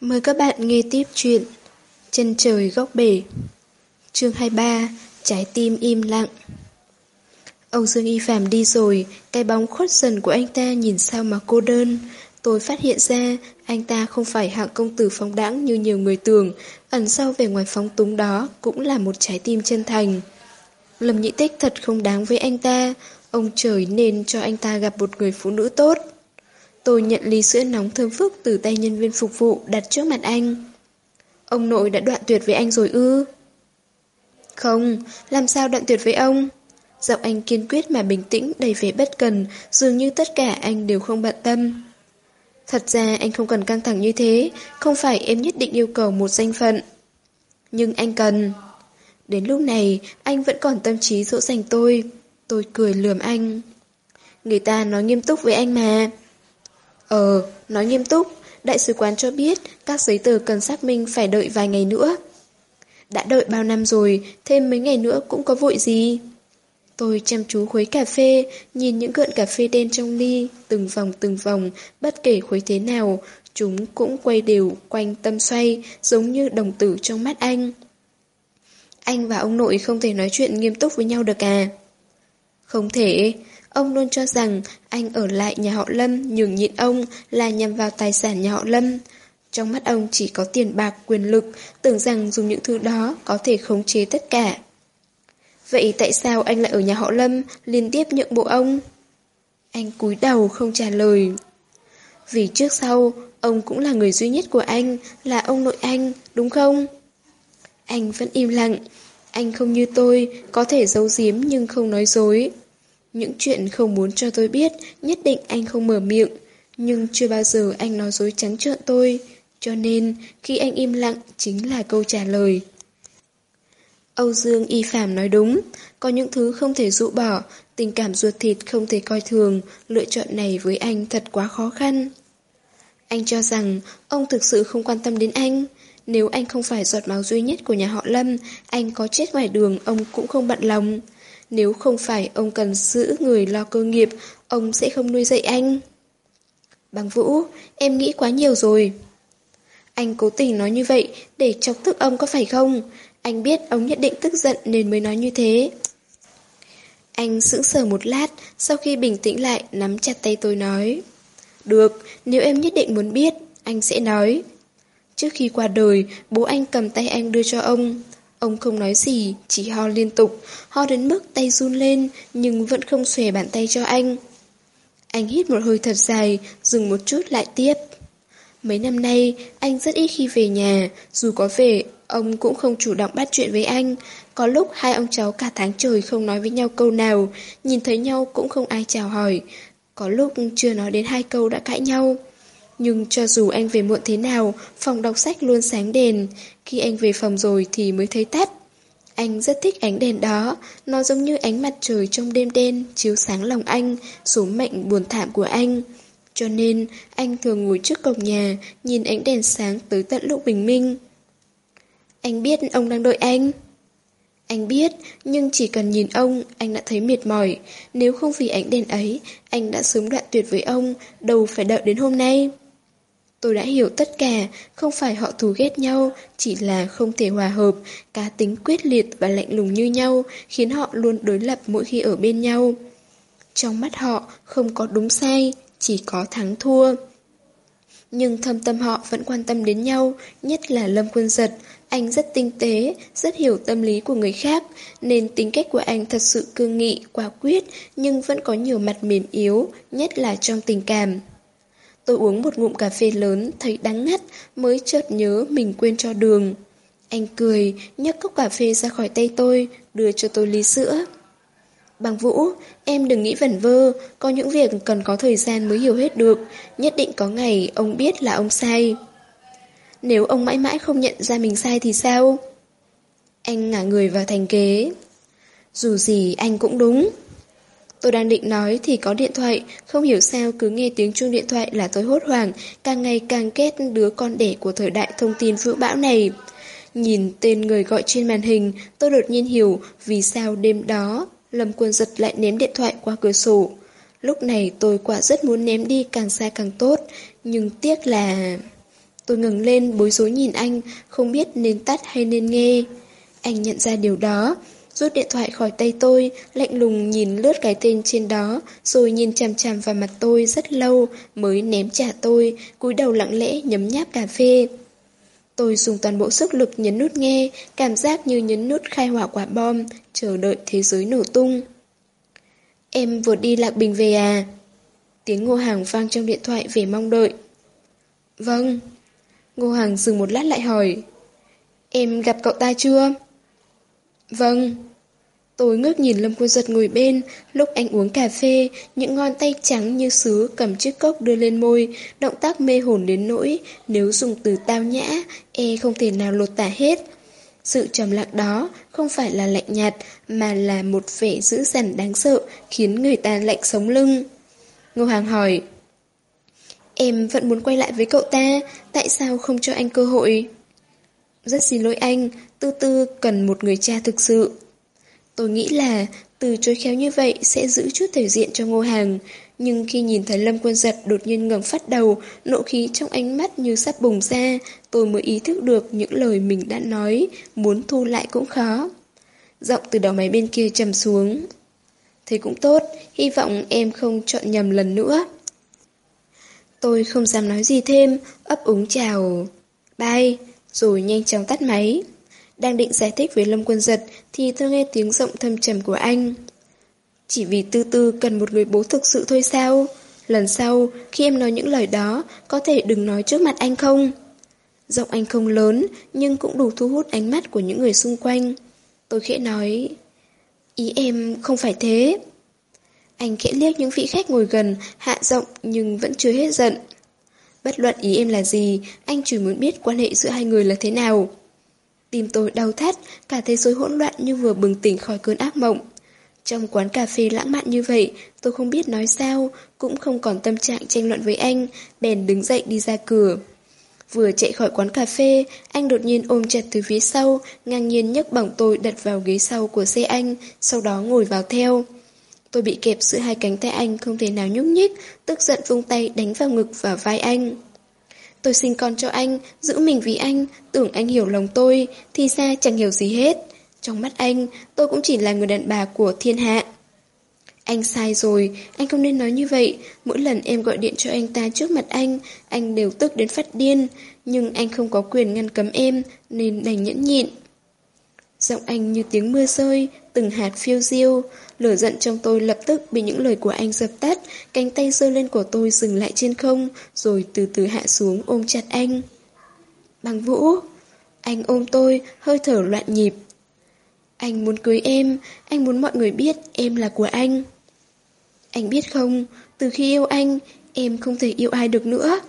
Mời các bạn nghe tiếp chuyện Chân trời góc bể, Chương 23 Trái tim im lặng. Ông Dương Y Phạm đi rồi, Cái bóng khuất dần của anh ta nhìn sao mà cô đơn. Tôi phát hiện ra, Anh ta không phải hạng công tử phóng đãng Như nhiều người tưởng, Ẩn sau về ngoài phóng túng đó Cũng là một trái tim chân thành. Lâm nhị tích thật không đáng với anh ta, Ông trời nên cho anh ta gặp một người phụ nữ tốt. Tôi nhận ly sữa nóng thơm phức từ tay nhân viên phục vụ đặt trước mặt anh. Ông nội đã đoạn tuyệt với anh rồi ư? Không, làm sao đoạn tuyệt với ông? Giọng anh kiên quyết mà bình tĩnh đầy vẻ bất cần, dường như tất cả anh đều không bận tâm. Thật ra anh không cần căng thẳng như thế, không phải em nhất định yêu cầu một danh phận. Nhưng anh cần. Đến lúc này, anh vẫn còn tâm trí dỗ dành tôi. Tôi cười lườm anh. Người ta nói nghiêm túc với anh mà. Ờ, nói nghiêm túc, đại sứ quán cho biết các giấy tờ cần xác minh phải đợi vài ngày nữa. Đã đợi bao năm rồi, thêm mấy ngày nữa cũng có vội gì. Tôi chăm chú khuấy cà phê, nhìn những gợn cà phê đen trong ly, từng vòng từng vòng, bất kể khuấy thế nào, chúng cũng quay đều quanh tâm xoay, giống như đồng tử trong mắt anh. Anh và ông nội không thể nói chuyện nghiêm túc với nhau được à? Không thể, Ông luôn cho rằng anh ở lại nhà họ Lâm nhường nhịn ông là nhằm vào tài sản nhà họ Lâm. Trong mắt ông chỉ có tiền bạc, quyền lực, tưởng rằng dùng những thứ đó có thể khống chế tất cả. Vậy tại sao anh lại ở nhà họ Lâm liên tiếp nhượng bộ ông? Anh cúi đầu không trả lời. Vì trước sau, ông cũng là người duy nhất của anh, là ông nội anh, đúng không? Anh vẫn im lặng. Anh không như tôi, có thể giấu giếm nhưng không nói dối. Những chuyện không muốn cho tôi biết, nhất định anh không mở miệng. Nhưng chưa bao giờ anh nói dối trắng trợn tôi. Cho nên, khi anh im lặng chính là câu trả lời. Âu Dương Y Phạm nói đúng, có những thứ không thể dụ bỏ, tình cảm ruột thịt không thể coi thường, lựa chọn này với anh thật quá khó khăn. Anh cho rằng ông thực sự không quan tâm đến anh. Nếu anh không phải giọt máu duy nhất của nhà họ Lâm, anh có chết ngoài đường ông cũng không bận lòng. Nếu không phải ông cần giữ người lo cơ nghiệp, ông sẽ không nuôi dạy anh. Bằng Vũ, em nghĩ quá nhiều rồi. Anh cố tình nói như vậy để chọc tức ông có phải không? Anh biết ông nhất định tức giận nên mới nói như thế. Anh sững sờ một lát, sau khi bình tĩnh lại nắm chặt tay tôi nói. Được, nếu em nhất định muốn biết, anh sẽ nói. Trước khi qua đời, bố anh cầm tay anh đưa cho ông. Ông không nói gì, chỉ ho liên tục, ho đến mức tay run lên, nhưng vẫn không xòe bàn tay cho anh. Anh hít một hơi thật dài, dừng một chút lại tiếp. Mấy năm nay, anh rất ít khi về nhà, dù có về, ông cũng không chủ động bắt chuyện với anh. Có lúc hai ông cháu cả tháng trời không nói với nhau câu nào, nhìn thấy nhau cũng không ai chào hỏi. Có lúc chưa nói đến hai câu đã cãi nhau. Nhưng cho dù anh về muộn thế nào, phòng đọc sách luôn sáng đèn. Khi anh về phòng rồi thì mới thấy tắt. Anh rất thích ánh đèn đó, nó giống như ánh mặt trời trong đêm đen chiếu sáng lòng anh, số mệnh buồn thảm của anh. Cho nên, anh thường ngồi trước cổng nhà, nhìn ánh đèn sáng tới tận lúc bình minh. Anh biết ông đang đợi anh. Anh biết, nhưng chỉ cần nhìn ông, anh đã thấy mệt mỏi. Nếu không vì ánh đèn ấy, anh đã sớm đoạn tuyệt với ông, đâu phải đợi đến hôm nay. Tôi đã hiểu tất cả, không phải họ thù ghét nhau, chỉ là không thể hòa hợp, cá tính quyết liệt và lạnh lùng như nhau, khiến họ luôn đối lập mỗi khi ở bên nhau. Trong mắt họ không có đúng sai, chỉ có thắng thua. Nhưng thâm tâm họ vẫn quan tâm đến nhau, nhất là Lâm Quân Giật. Anh rất tinh tế, rất hiểu tâm lý của người khác, nên tính cách của anh thật sự cương nghị, quả quyết, nhưng vẫn có nhiều mặt mềm yếu, nhất là trong tình cảm. Tôi uống một ngụm cà phê lớn, thấy đắng ngắt, mới chợt nhớ mình quên cho đường. Anh cười, nhấc cốc cà phê ra khỏi tay tôi, đưa cho tôi ly sữa. Bằng Vũ, em đừng nghĩ vẩn vơ, có những việc cần có thời gian mới hiểu hết được, nhất định có ngày ông biết là ông sai. Nếu ông mãi mãi không nhận ra mình sai thì sao? Anh ngả người vào thành kế. Dù gì anh cũng đúng. Tôi đang định nói thì có điện thoại, không hiểu sao cứ nghe tiếng chuông điện thoại là tôi hốt hoảng, càng ngày càng kết đứa con đẻ của thời đại thông tin vũ bão này. Nhìn tên người gọi trên màn hình, tôi đột nhiên hiểu vì sao đêm đó Lâm Quân giật lại ném điện thoại qua cửa sổ. Lúc này tôi quả rất muốn ném đi càng xa càng tốt, nhưng tiếc là... Tôi ngừng lên bối rối nhìn anh, không biết nên tắt hay nên nghe. Anh nhận ra điều đó, rút điện thoại khỏi tay tôi, lạnh lùng nhìn lướt cái tên trên đó, rồi nhìn chằm chằm vào mặt tôi rất lâu mới ném trả tôi, cúi đầu lặng lẽ nhấm nháp cà phê. Tôi dùng toàn bộ sức lực nhấn nút nghe, cảm giác như nhấn nút khai hỏa quả bom, chờ đợi thế giới nổ tung. Em vừa đi Lạc Bình về à? Tiếng Ngô Hàng vang trong điện thoại về mong đợi. Vâng. Ngô Hàng dừng một lát lại hỏi. Em gặp cậu ta chưa? Vâng. Tôi ngước nhìn Lâm Quân Giật ngồi bên, lúc anh uống cà phê, những ngón tay trắng như sứ cầm chiếc cốc đưa lên môi, động tác mê hồn đến nỗi, nếu dùng từ tao nhã, e không thể nào lột tả hết. Sự trầm lặng đó không phải là lạnh nhạt, mà là một vẻ dữ dằn đáng sợ, khiến người ta lạnh sống lưng. Ngô Hàng hỏi, Em vẫn muốn quay lại với cậu ta, tại sao không cho anh cơ hội? Rất xin lỗi anh, Tư Tư cần một người cha thực sự. Tôi nghĩ là từ chối khéo như vậy sẽ giữ chút thể diện cho ngô hàng. Nhưng khi nhìn thấy Lâm Quân Giật đột nhiên ngẩng phát đầu, nộ khí trong ánh mắt như sắp bùng ra, tôi mới ý thức được những lời mình đã nói, muốn thu lại cũng khó. Giọng từ đầu máy bên kia trầm xuống. Thế cũng tốt, hy vọng em không chọn nhầm lần nữa. Tôi không dám nói gì thêm, ấp úng chào. Bye, rồi nhanh chóng tắt máy. Đang định giải thích với Lâm Quân Giật thì tôi nghe tiếng giọng thâm trầm của anh. Chỉ vì tư tư cần một người bố thực sự thôi sao? Lần sau, khi em nói những lời đó, có thể đừng nói trước mặt anh không? Giọng anh không lớn, nhưng cũng đủ thu hút ánh mắt của những người xung quanh. Tôi khẽ nói, ý em không phải thế. Anh khẽ liếc những vị khách ngồi gần, hạ giọng nhưng vẫn chưa hết giận. Bất luận ý em là gì, anh chỉ muốn biết quan hệ giữa hai người là thế nào. Tim tôi đau thắt, cả thế giới hỗn loạn như vừa bừng tỉnh khỏi cơn ác mộng. Trong quán cà phê lãng mạn như vậy, tôi không biết nói sao, cũng không còn tâm trạng tranh luận với anh, bèn đứng dậy đi ra cửa. Vừa chạy khỏi quán cà phê, anh đột nhiên ôm chặt từ phía sau, ngang nhiên nhấc bỏng tôi đặt vào ghế sau của xe anh, sau đó ngồi vào theo. Tôi bị kẹp giữa hai cánh tay anh không thể nào nhúc nhích, tức giận vung tay đánh vào ngực và vai anh. Tôi sinh con cho anh, giữ mình vì anh, tưởng anh hiểu lòng tôi, thì ra chẳng hiểu gì hết. Trong mắt anh, tôi cũng chỉ là người đàn bà của thiên hạ. Anh sai rồi, anh không nên nói như vậy. Mỗi lần em gọi điện cho anh ta trước mặt anh, anh đều tức đến phát điên. Nhưng anh không có quyền ngăn cấm em, nên đành nhẫn nhịn. Giọng anh như tiếng mưa rơi, từng hạt phiêu diêu. Lửa giận trong tôi lập tức bị những lời của anh dập tắt, cánh tay giơ lên của tôi dừng lại trên không, rồi từ từ hạ xuống ôm chặt anh. Bằng vũ, anh ôm tôi, hơi thở loạn nhịp. Anh muốn cưới em, anh muốn mọi người biết em là của anh. Anh biết không, từ khi yêu anh, em không thể yêu ai được nữa.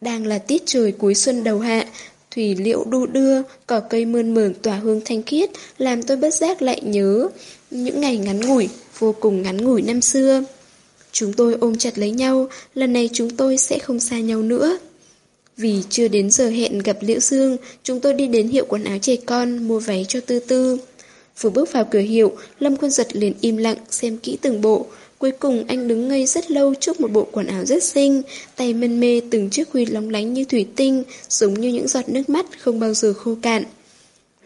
Đang là tiết trời cuối xuân đầu hạ, Thủy liệu đu đưa, cỏ cây mơn mởn tỏa hương thanh khiết, làm tôi bất giác lại nhớ những ngày ngắn ngủi, vô cùng ngắn ngủi năm xưa. Chúng tôi ôm chặt lấy nhau, lần này chúng tôi sẽ không xa nhau nữa. Vì chưa đến giờ hẹn gặp Liễu Dương, chúng tôi đi đến hiệu quần áo trẻ con, mua váy cho Tư Tư. Vừa bước vào cửa hiệu, Lâm Quân Giật liền im lặng xem kỹ từng bộ, Cuối cùng anh đứng ngây rất lâu trước một bộ quần áo rất xinh, tay mân mê từng chiếc huy lóng lánh như thủy tinh, giống như những giọt nước mắt không bao giờ khô cạn.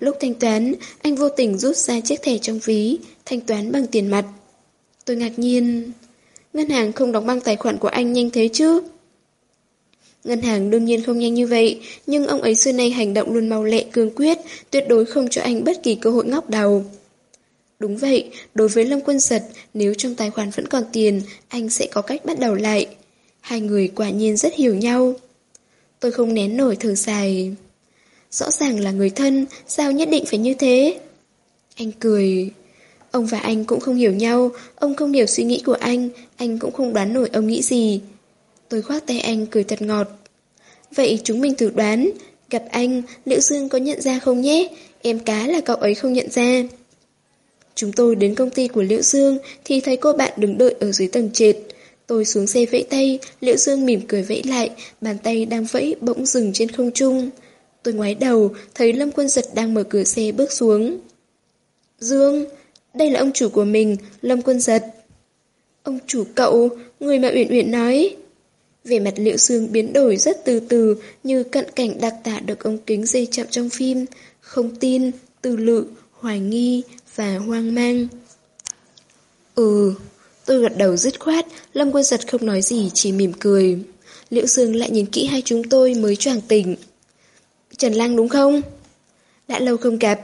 Lúc thanh toán, anh vô tình rút ra chiếc thẻ trong ví, thanh toán bằng tiền mặt. Tôi ngạc nhiên... Ngân hàng không đóng băng tài khoản của anh nhanh thế chứ? Ngân hàng đương nhiên không nhanh như vậy, nhưng ông ấy xưa nay hành động luôn mau lẹ cương quyết, tuyệt đối không cho anh bất kỳ cơ hội ngóc đầu. Đúng vậy, đối với Lâm Quân Giật, nếu trong tài khoản vẫn còn tiền, anh sẽ có cách bắt đầu lại. Hai người quả nhiên rất hiểu nhau. Tôi không nén nổi thở dài. Rõ ràng là người thân, sao nhất định phải như thế? Anh cười. Ông và anh cũng không hiểu nhau, ông không hiểu suy nghĩ của anh, anh cũng không đoán nổi ông nghĩ gì. Tôi khoác tay anh cười thật ngọt. Vậy chúng mình thử đoán, gặp anh, Liễu Dương có nhận ra không nhé? Em cá là cậu ấy không nhận ra. Chúng tôi đến công ty của Liễu Dương thì thấy cô bạn đứng đợi ở dưới tầng trệt. Tôi xuống xe vẫy tay, Liễu Dương mỉm cười vẫy lại, bàn tay đang vẫy bỗng dừng trên không trung. Tôi ngoái đầu, thấy Lâm Quân Giật đang mở cửa xe bước xuống. Dương, đây là ông chủ của mình, Lâm Quân Giật. Ông chủ cậu, người mà Uyển Uyển nói. Vẻ mặt liệu xương biến đổi rất từ từ như cận cảnh đặc tả được ống kính dây chậm trong phim. Không tin, từ lự, hoài nghi và hoang mang. Ừ, tôi gật đầu dứt khoát, Lâm Quân Giật không nói gì chỉ mỉm cười. Liễu xương lại nhìn kỹ hai chúng tôi mới choàng tỉnh. Trần lang đúng không? Đã lâu không gặp.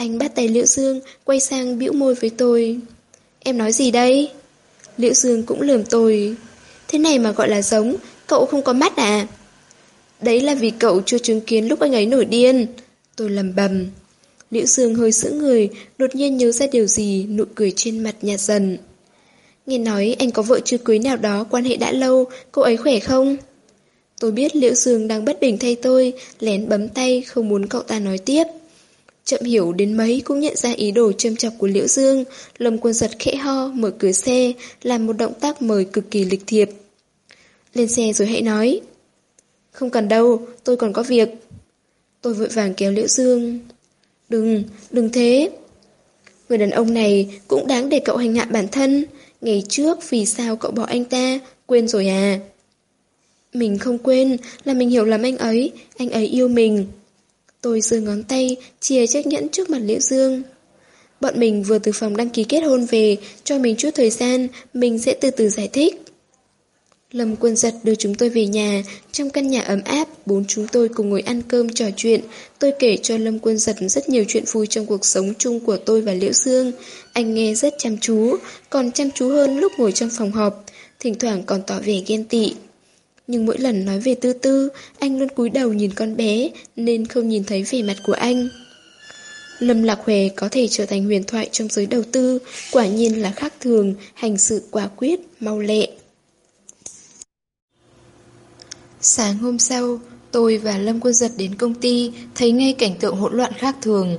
Anh bắt tay Liễu Dương, quay sang bĩu môi với tôi. Em nói gì đây? Liễu Dương cũng lườm tôi. Thế này mà gọi là giống, cậu không có mắt à? Đấy là vì cậu chưa chứng kiến lúc anh ấy nổi điên. Tôi lầm bầm. Liễu Dương hơi sững người, đột nhiên nhớ ra điều gì, nụ cười trên mặt nhạt dần. Nghe nói anh có vợ chưa cưới nào đó quan hệ đã lâu, cô ấy khỏe không? Tôi biết Liễu Dương đang bất bình thay tôi, lén bấm tay không muốn cậu ta nói tiếp. Chậm hiểu đến mấy cũng nhận ra ý đồ châm chọc của Liễu Dương, Lâm Quân giật khẽ ho, mở cửa xe, làm một động tác mời cực kỳ lịch thiệp. Lên xe rồi hãy nói. Không cần đâu, tôi còn có việc. Tôi vội vàng kéo Liễu Dương. Đừng, đừng thế. Người đàn ông này cũng đáng để cậu hành hạ bản thân. Ngày trước vì sao cậu bỏ anh ta, quên rồi à? Mình không quên, là mình hiểu lầm anh ấy, anh ấy yêu mình. Tôi giơ ngón tay, chia chiếc nhẫn trước mặt Liễu Dương. Bọn mình vừa từ phòng đăng ký kết hôn về, cho mình chút thời gian, mình sẽ từ từ giải thích. Lâm quân giật đưa chúng tôi về nhà, trong căn nhà ấm áp, bốn chúng tôi cùng ngồi ăn cơm trò chuyện. Tôi kể cho Lâm quân giật rất nhiều chuyện vui trong cuộc sống chung của tôi và Liễu Dương. Anh nghe rất chăm chú, còn chăm chú hơn lúc ngồi trong phòng họp, thỉnh thoảng còn tỏ vẻ ghen tị. Nhưng mỗi lần nói về tư tư, anh luôn cúi đầu nhìn con bé, nên không nhìn thấy vẻ mặt của anh. Lâm Lạc Huệ có thể trở thành huyền thoại trong giới đầu tư, quả nhiên là khác thường, hành sự quả quyết, mau lẹ. Sáng hôm sau, tôi và Lâm Quân Giật đến công ty, thấy ngay cảnh tượng hỗn loạn khác thường.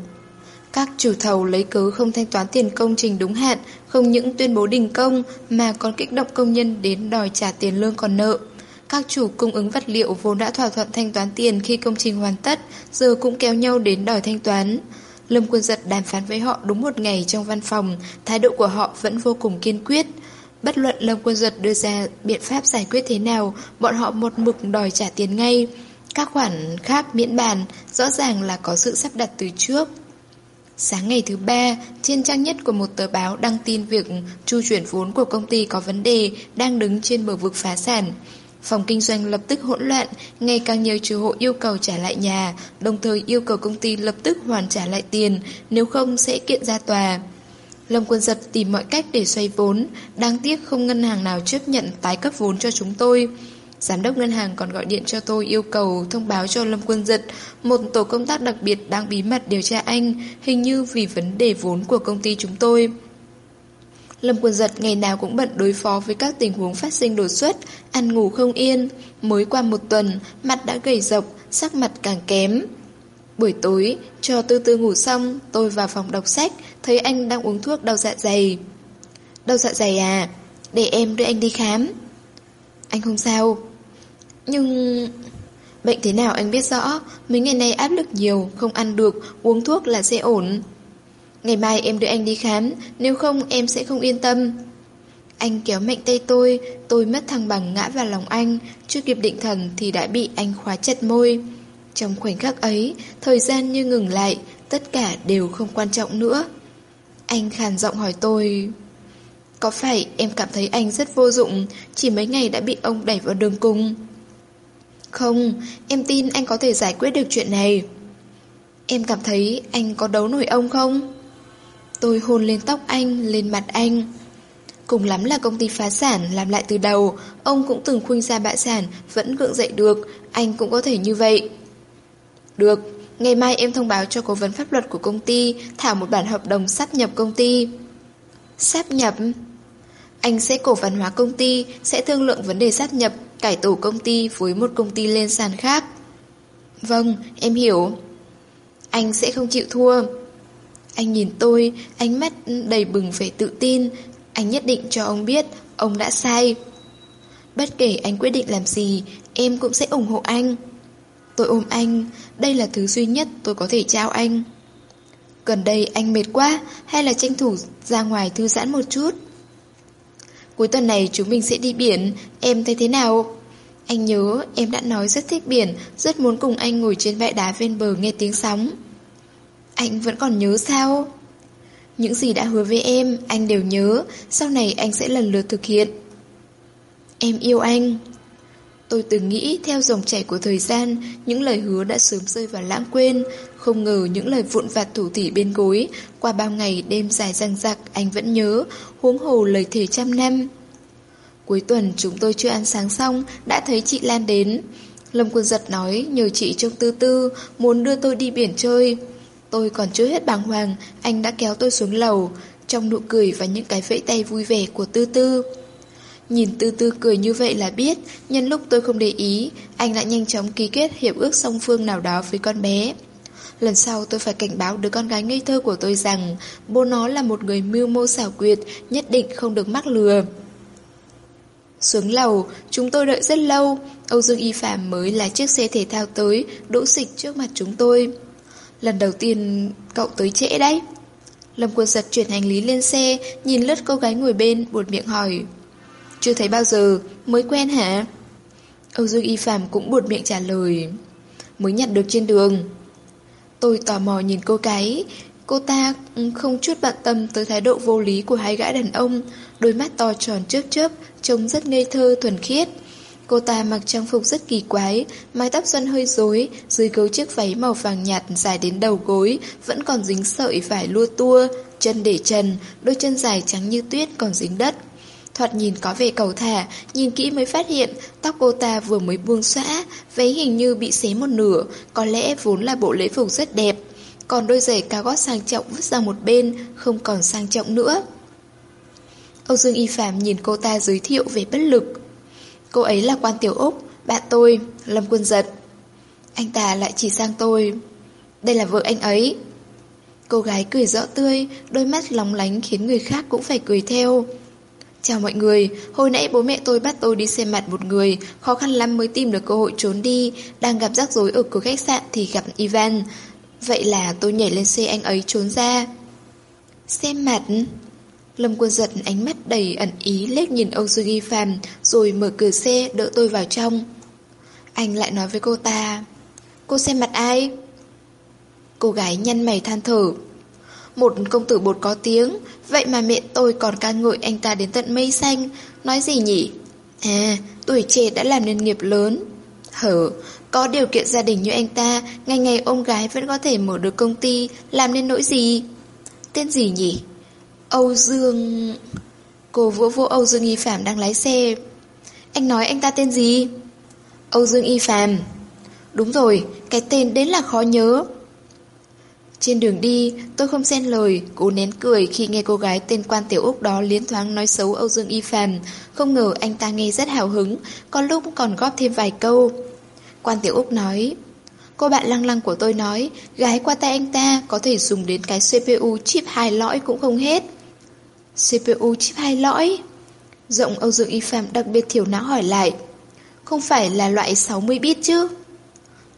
Các chủ thầu lấy cớ không thanh toán tiền công trình đúng hạn, không những tuyên bố đình công mà còn kích động công nhân đến đòi trả tiền lương còn nợ. Các chủ cung ứng vật liệu vốn đã thỏa thuận thanh toán tiền khi công trình hoàn tất, giờ cũng kéo nhau đến đòi thanh toán. Lâm Quân Giật đàm phán với họ đúng một ngày trong văn phòng, thái độ của họ vẫn vô cùng kiên quyết. Bất luận Lâm Quân Giật đưa ra biện pháp giải quyết thế nào, bọn họ một mực đòi trả tiền ngay. Các khoản khác miễn bàn, rõ ràng là có sự sắp đặt từ trước. Sáng ngày thứ ba, trên trang nhất của một tờ báo đăng tin việc chu chuyển vốn của công ty có vấn đề đang đứng trên bờ vực phá sản. Phòng kinh doanh lập tức hỗn loạn, ngày càng nhiều chủ hộ yêu cầu trả lại nhà, đồng thời yêu cầu công ty lập tức hoàn trả lại tiền, nếu không sẽ kiện ra tòa. Lâm Quân Giật tìm mọi cách để xoay vốn, đáng tiếc không ngân hàng nào chấp nhận tái cấp vốn cho chúng tôi. Giám đốc ngân hàng còn gọi điện cho tôi yêu cầu thông báo cho Lâm Quân Giật, một tổ công tác đặc biệt đang bí mật điều tra anh, hình như vì vấn đề vốn của công ty chúng tôi. Lâm Quân Giật ngày nào cũng bận đối phó với các tình huống phát sinh đột xuất, ăn ngủ không yên. Mới qua một tuần, mặt đã gầy rộc, sắc mặt càng kém. Buổi tối, cho tư tư ngủ xong, tôi vào phòng đọc sách, thấy anh đang uống thuốc đau dạ dày. Đau dạ dày à? Để em đưa anh đi khám. Anh không sao. Nhưng... Bệnh thế nào anh biết rõ, mấy ngày nay áp lực nhiều, không ăn được, uống thuốc là sẽ ổn. Ngày mai em đưa anh đi khám, nếu không em sẽ không yên tâm. Anh kéo mạnh tay tôi, tôi mất thăng bằng ngã vào lòng anh, chưa kịp định thần thì đã bị anh khóa chặt môi. Trong khoảnh khắc ấy, thời gian như ngừng lại, tất cả đều không quan trọng nữa. Anh khàn giọng hỏi tôi... Có phải em cảm thấy anh rất vô dụng, chỉ mấy ngày đã bị ông đẩy vào đường cùng? Không, em tin anh có thể giải quyết được chuyện này. Em cảm thấy anh có đấu nổi ông không? Tôi hôn lên tóc anh, lên mặt anh. Cùng lắm là công ty phá sản, làm lại từ đầu. Ông cũng từng khuynh ra bại sản, vẫn gượng dậy được. Anh cũng có thể như vậy. Được, ngày mai em thông báo cho cố vấn pháp luật của công ty, thảo một bản hợp đồng sáp nhập công ty. sáp nhập? Anh sẽ cổ phần hóa công ty, sẽ thương lượng vấn đề sáp nhập, cải tổ công ty với một công ty lên sàn khác. Vâng, em hiểu. Anh sẽ không chịu thua. Anh nhìn tôi, ánh mắt đầy bừng vẻ tự tin. Anh nhất định cho ông biết, ông đã sai. Bất kể anh quyết định làm gì, em cũng sẽ ủng hộ anh. Tôi ôm anh, đây là thứ duy nhất tôi có thể trao anh. Gần đây anh mệt quá, hay là tranh thủ ra ngoài thư giãn một chút? Cuối tuần này chúng mình sẽ đi biển, em thấy thế nào? Anh nhớ em đã nói rất thích biển, rất muốn cùng anh ngồi trên bãi đá ven bờ nghe tiếng sóng. Anh vẫn còn nhớ sao? Những gì đã hứa với em, anh đều nhớ, sau này anh sẽ lần lượt thực hiện. Em yêu anh. Tôi từng nghĩ theo dòng chảy của thời gian, những lời hứa đã sớm rơi vào lãng quên. Không ngờ những lời vụn vặt thủ thỉ bên gối, qua bao ngày đêm dài răng rặc anh vẫn nhớ, huống hồ lời thề trăm năm. Cuối tuần chúng tôi chưa ăn sáng xong, đã thấy chị Lan đến. Lâm Quân Giật nói nhờ chị trông tư tư, muốn đưa tôi đi biển chơi. Tôi còn chưa hết bàng hoàng, anh đã kéo tôi xuống lầu, trong nụ cười và những cái vẫy tay vui vẻ của tư tư. Nhìn Tư Tư cười như vậy là biết, nhân lúc tôi không để ý, anh đã nhanh chóng ký kết hiệp ước song phương nào đó với con bé. Lần sau tôi phải cảnh báo đứa con gái ngây thơ của tôi rằng bố nó là một người mưu mô xảo quyệt, nhất định không được mắc lừa. Xuống lầu, chúng tôi đợi rất lâu, Âu Dương Y Phạm mới là chiếc xe thể thao tới, đỗ xịch trước mặt chúng tôi. Lần đầu tiên cậu tới trễ đấy. Lâm Quân Giật chuyển hành lý lên xe, nhìn lướt cô gái ngồi bên, buồn miệng hỏi. Chưa thấy bao giờ, mới quen hả? Âu Dương Y Phạm cũng buồn miệng trả lời. Mới nhặt được trên đường. Tôi tò mò nhìn cô gái. Cô ta không chút bận tâm tới thái độ vô lý của hai gã đàn ông. Đôi mắt to tròn chớp chớp, trông rất ngây thơ, thuần khiết. Cô ta mặc trang phục rất kỳ quái, mái tóc xoăn hơi rối, dưới gấu chiếc váy màu vàng nhạt dài đến đầu gối, vẫn còn dính sợi vải lua tua, chân để trần, đôi chân dài trắng như tuyết còn dính đất. Thoạt nhìn có vẻ cầu thả, nhìn kỹ mới phát hiện tóc cô ta vừa mới buông xõa, váy hình như bị xé một nửa, có lẽ vốn là bộ lễ phục rất đẹp. Còn đôi giày cao gót sang trọng vứt ra một bên, không còn sang trọng nữa. Âu Dương Y Phạm nhìn cô ta giới thiệu về bất lực. Cô ấy là quan tiểu Úc, bạn tôi, Lâm Quân Giật. Anh ta lại chỉ sang tôi. Đây là vợ anh ấy. Cô gái cười rõ tươi, đôi mắt lóng lánh khiến người khác cũng phải cười theo. Chào mọi người, hồi nãy bố mẹ tôi bắt tôi đi xem mặt một người, khó khăn lắm mới tìm được cơ hội trốn đi, đang gặp rắc rối ở cửa khách sạn thì gặp Ivan. Vậy là tôi nhảy lên xe anh ấy trốn ra. Xem mặt... Lâm quân giật ánh mắt đầy ẩn ý lết nhìn Âu Sư Ghi Phạm rồi mở cửa xe đỡ tôi vào trong. Anh lại nói với cô ta Cô xem mặt ai? Cô gái nhăn mày than thở một công tử bột có tiếng, vậy mà mẹ tôi còn ca ngợi anh ta đến tận mây xanh. Nói gì nhỉ? À, tuổi trẻ đã làm nên nghiệp lớn. Hở, có điều kiện gia đình như anh ta, ngày ngày ôm gái vẫn có thể mở được công ty, làm nên nỗi gì? Tên gì nhỉ? Âu Dương... Cô vỗ vỗ Âu Dương Y Phạm đang lái xe. Anh nói anh ta tên gì? Âu Dương Y Phạm. Đúng rồi, cái tên đến là khó nhớ. Trên đường đi, tôi không xen lời, cố nén cười khi nghe cô gái tên quan tiểu Úc đó liến thoáng nói xấu Âu Dương Y Phạm. Không ngờ anh ta nghe rất hào hứng, có lúc còn góp thêm vài câu. Quan tiểu Úc nói, cô bạn lăng lăng của tôi nói, gái qua tay anh ta có thể dùng đến cái CPU chip hai lõi cũng không hết. CPU chip hai lõi? Giọng Âu Dương Y Phạm đặc biệt thiểu não hỏi lại. Không phải là loại 60 bit chứ?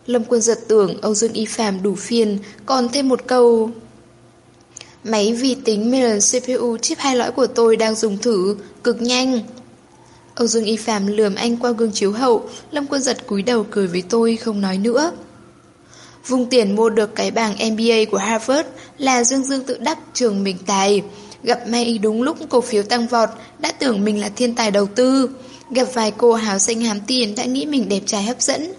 Lâm Quân giật tưởng Âu Dương Y Phạm đủ phiền, còn thêm một câu. Máy vi tính Melon CPU chip hai lõi của tôi đang dùng thử, cực nhanh. Âu Dương Y Phạm lườm anh qua gương chiếu hậu, Lâm Quân giật cúi đầu cười với tôi không nói nữa. Vùng tiền mua được cái bảng MBA của Harvard là Dương Dương tự đắc trường mình tài. Gặp may đúng lúc cổ phiếu tăng vọt, đã tưởng mình là thiên tài đầu tư. Gặp vài cô hào xanh hám tiền đã nghĩ mình đẹp trai hấp dẫn,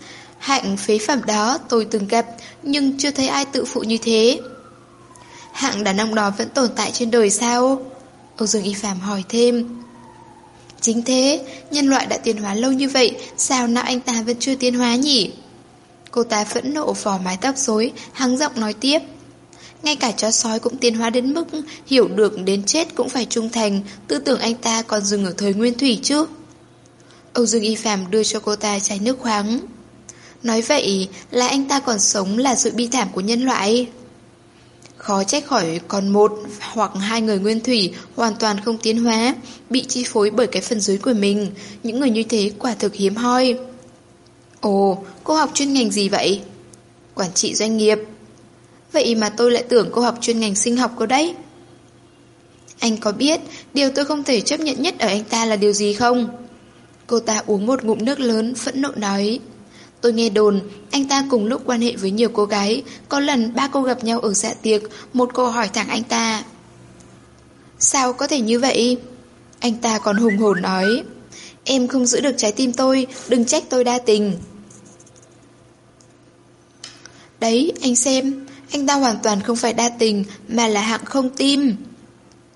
Hạng phế phẩm đó tôi từng gặp, nhưng chưa thấy ai tự phụ như thế. Hạng đàn ông đó vẫn tồn tại trên đời sao? Âu Dương Y Phạm hỏi thêm. Chính thế, nhân loại đã tiến hóa lâu như vậy, sao nào anh ta vẫn chưa tiến hóa nhỉ? Cô ta phẫn nộ vò mái tóc rối, hắng giọng nói tiếp. Ngay cả chó sói cũng tiến hóa đến mức hiểu được đến chết cũng phải trung thành, tư tưởng anh ta còn dừng ở thời nguyên thủy chứ. Âu Dương Y Phạm đưa cho cô ta chai nước khoáng. Nói vậy là anh ta còn sống là sự bi thảm của nhân loại. Khó trách khỏi còn một hoặc hai người nguyên thủy hoàn toàn không tiến hóa, bị chi phối bởi cái phần dưới của mình. Những người như thế quả thực hiếm hoi. Ồ, cô học chuyên ngành gì vậy? Quản trị doanh nghiệp. Vậy mà tôi lại tưởng cô học chuyên ngành sinh học cô đấy. Anh có biết điều tôi không thể chấp nhận nhất ở anh ta là điều gì không? Cô ta uống một ngụm nước lớn, phẫn nộ nói. Tôi nghe đồn, anh ta cùng lúc quan hệ với nhiều cô gái, có lần ba cô gặp nhau ở dạ tiệc, một cô hỏi thẳng anh ta. Sao có thể như vậy? Anh ta còn hùng hồn nói. Em không giữ được trái tim tôi, đừng trách tôi đa tình. Đấy, anh xem, anh ta hoàn toàn không phải đa tình, mà là hạng không tim.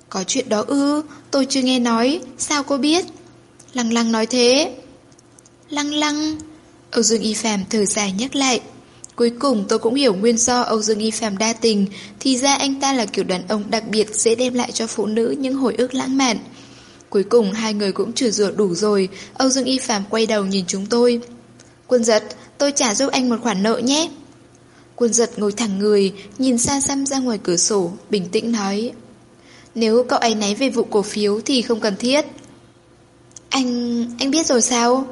Có chuyện đó ư, tôi chưa nghe nói, sao cô biết? Lăng lăng nói thế. Lăng lăng... Âu Dương Y Phạm thở dài nhắc lại. Cuối cùng tôi cũng hiểu nguyên do Âu Dương Y Phạm đa tình, thì ra anh ta là kiểu đàn ông đặc biệt dễ đem lại cho phụ nữ những hồi ức lãng mạn. Cuối cùng hai người cũng chửi rửa đủ rồi, Âu Dương Y Phạm quay đầu nhìn chúng tôi. Quân giật, tôi trả giúp anh một khoản nợ nhé. Quân giật ngồi thẳng người, nhìn xa xăm ra ngoài cửa sổ, bình tĩnh nói. Nếu cậu ấy náy về vụ cổ phiếu thì không cần thiết. Anh... anh biết rồi sao?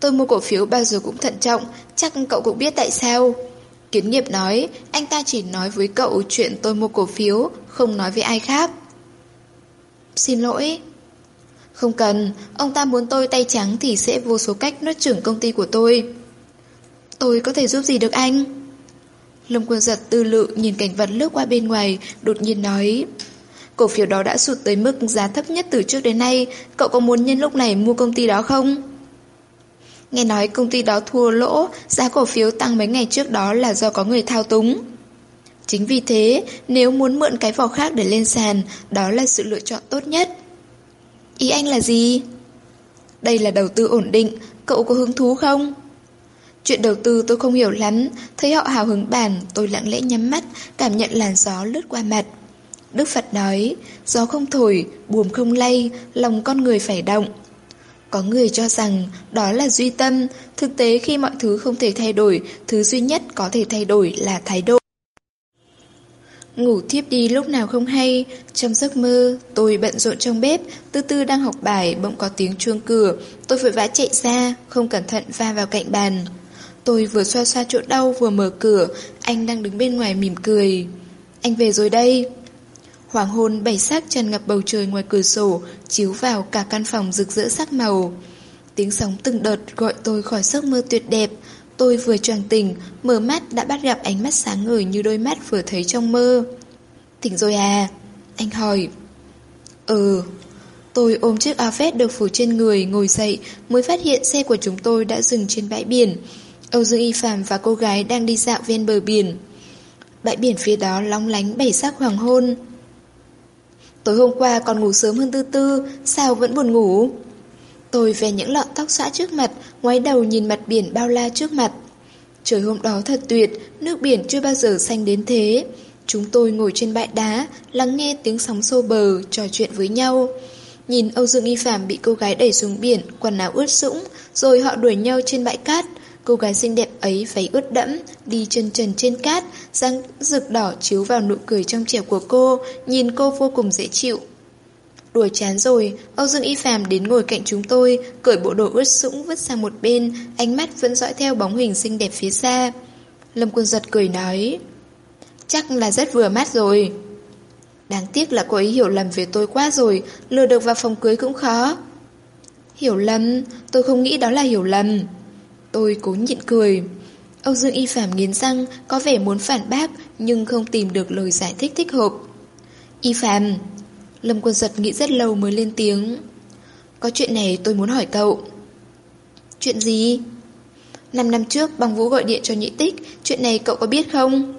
Tôi mua cổ phiếu bao giờ cũng thận trọng, chắc cậu cũng biết tại sao. Kiến nghiệp nói, anh ta chỉ nói với cậu chuyện tôi mua cổ phiếu, không nói với ai khác. Xin lỗi. Không cần, ông ta muốn tôi tay trắng thì sẽ vô số cách nuốt trưởng công ty của tôi. Tôi có thể giúp gì được anh? Lâm quân giật tư lự nhìn cảnh vật lướt qua bên ngoài, đột nhiên nói... Cổ phiếu đó đã sụt tới mức giá thấp nhất từ trước đến nay, cậu có muốn nhân lúc này mua công ty đó không? Nghe nói công ty đó thua lỗ, giá cổ phiếu tăng mấy ngày trước đó là do có người thao túng. Chính vì thế, nếu muốn mượn cái vỏ khác để lên sàn, đó là sự lựa chọn tốt nhất. Ý anh là gì? Đây là đầu tư ổn định, cậu có hứng thú không? Chuyện đầu tư tôi không hiểu lắm, thấy họ hào hứng bàn, tôi lặng lẽ nhắm mắt, cảm nhận làn gió lướt qua mặt. Đức Phật nói, gió không thổi, buồm không lay, lòng con người phải động. Có người cho rằng đó là duy tâm, thực tế khi mọi thứ không thể thay đổi, thứ duy nhất có thể thay đổi là thái độ. Ngủ thiếp đi lúc nào không hay, trong giấc mơ, tôi bận rộn trong bếp, tư tư đang học bài, bỗng có tiếng chuông cửa, tôi vội vã chạy ra, không cẩn thận va vào cạnh bàn. Tôi vừa xoa xoa chỗ đau vừa mở cửa, anh đang đứng bên ngoài mỉm cười. Anh về rồi đây. Hoàng hôn bảy sắc tràn ngập bầu trời ngoài cửa sổ, chiếu vào cả căn phòng rực rỡ sắc màu. Tiếng sóng từng đợt gọi tôi khỏi giấc mơ tuyệt đẹp. Tôi vừa choàng tỉnh, mở mắt đã bắt gặp ánh mắt sáng ngời như đôi mắt vừa thấy trong mơ. Tỉnh rồi à? Anh hỏi. Ừ. Tôi ôm chiếc áo vest được phủ trên người, ngồi dậy, mới phát hiện xe của chúng tôi đã dừng trên bãi biển. Âu Dương Y Phạm và cô gái đang đi dạo ven bờ biển. Bãi biển phía đó long lánh bảy sắc hoàng hôn. Tối hôm qua còn ngủ sớm hơn tư tư, sao vẫn buồn ngủ? Tôi về những lọn tóc xõa trước mặt, ngoái đầu nhìn mặt biển bao la trước mặt. Trời hôm đó thật tuyệt, nước biển chưa bao giờ xanh đến thế. Chúng tôi ngồi trên bãi đá, lắng nghe tiếng sóng xô bờ, trò chuyện với nhau. Nhìn Âu Dương Y Phạm bị cô gái đẩy xuống biển, quần áo ướt sũng, rồi họ đuổi nhau trên bãi cát. Cô gái xinh đẹp ấy váy ướt đẫm, đi chân trần trên cát, răng rực đỏ chiếu vào nụ cười trong trẻo của cô, nhìn cô vô cùng dễ chịu. Đùa chán rồi, Âu Dương Y Phạm đến ngồi cạnh chúng tôi, cởi bộ đồ ướt sũng vứt sang một bên, ánh mắt vẫn dõi theo bóng hình xinh đẹp phía xa. Lâm Quân Giật cười nói, chắc là rất vừa mắt rồi. Đáng tiếc là cô ấy hiểu lầm về tôi quá rồi, lừa được vào phòng cưới cũng khó. Hiểu lầm, tôi không nghĩ đó là hiểu lầm. Tôi cố nhịn cười. Âu Dương Y Phạm nghiến răng, có vẻ muốn phản bác, nhưng không tìm được lời giải thích thích hợp. Y Phạm, Lâm Quân Giật nghĩ rất lâu mới lên tiếng. Có chuyện này tôi muốn hỏi cậu. Chuyện gì? Năm năm trước, băng vũ gọi điện cho nhị tích, chuyện này cậu có biết không?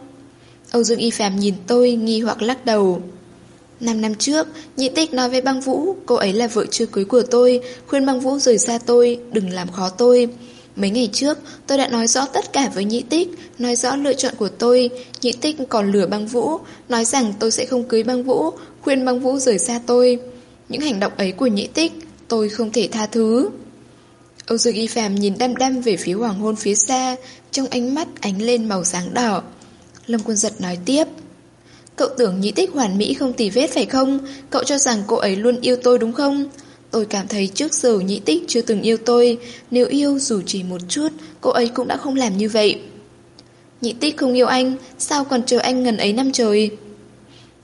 Âu Dương Y Phạm nhìn tôi, nghi hoặc lắc đầu. Năm năm trước, nhị tích nói với băng vũ, cô ấy là vợ chưa cưới của tôi, khuyên băng vũ rời xa tôi, đừng làm khó tôi. Mấy ngày trước, tôi đã nói rõ tất cả với nhị tích, nói rõ lựa chọn của tôi. Nhị tích còn lừa băng vũ, nói rằng tôi sẽ không cưới băng vũ, khuyên băng vũ rời xa tôi. Những hành động ấy của nhị tích, tôi không thể tha thứ. Âu Dương Y Phạm nhìn đăm đăm về phía hoàng hôn phía xa, trong ánh mắt ánh lên màu sáng đỏ. Lâm Quân Giật nói tiếp. Cậu tưởng nhị tích hoàn mỹ không tì vết phải không? Cậu cho rằng cô ấy luôn yêu tôi đúng không? Tôi cảm thấy trước giờ nhị tích chưa từng yêu tôi Nếu yêu dù chỉ một chút Cô ấy cũng đã không làm như vậy Nhị tích không yêu anh Sao còn chờ anh ngần ấy năm trời